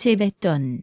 세뱃돈.